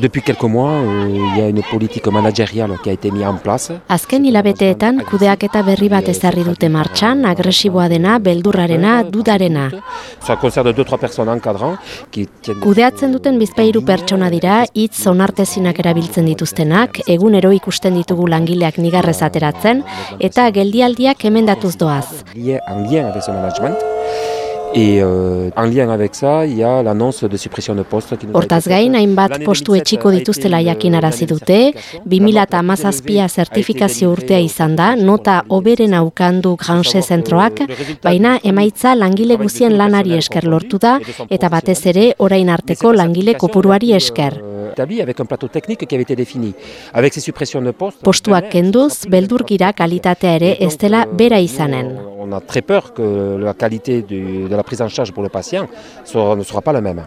Depuis quelques mois, euh, il y a une politique managériale qui a été mise en place. Azken hilabeteetan kudeaketa berri bat ezarri dute martxan, agresiboa dena, beldurrarena, dudarena. Ça concerne deux trois personnes encadrants qui Kudeatzen duten bizpairu pertsona dira, hitz onartezinak erabiltzen dituztenak, egunero ikusten ditugu langileak nigarrez ateratzen, eta geldialdiak emendatuz doaz. liés en lien avec ce management. Et euh, en lien avec ça, il y a l'annonce de suppression de postes qui Hortaz gain, hainbat postu 2017 etxiko dituztela une- jakinarazi dute, année 2017a zertifikazio urtea izan da, nota oberen aukandu Grange zentroak, baina emaitza langile guzien lanari esker lortu da, eta batez ere orain arteko langile kopuruari esker. Euh, établi avec un plateau technique qui avait été défini. Avec ces suppressions de postes, Postuak kenduz, beldurgira kalitatea ere ez dela bera izanen. On a très peur que la qualité du- de la prise en charge pour le patient ne sera pas la même.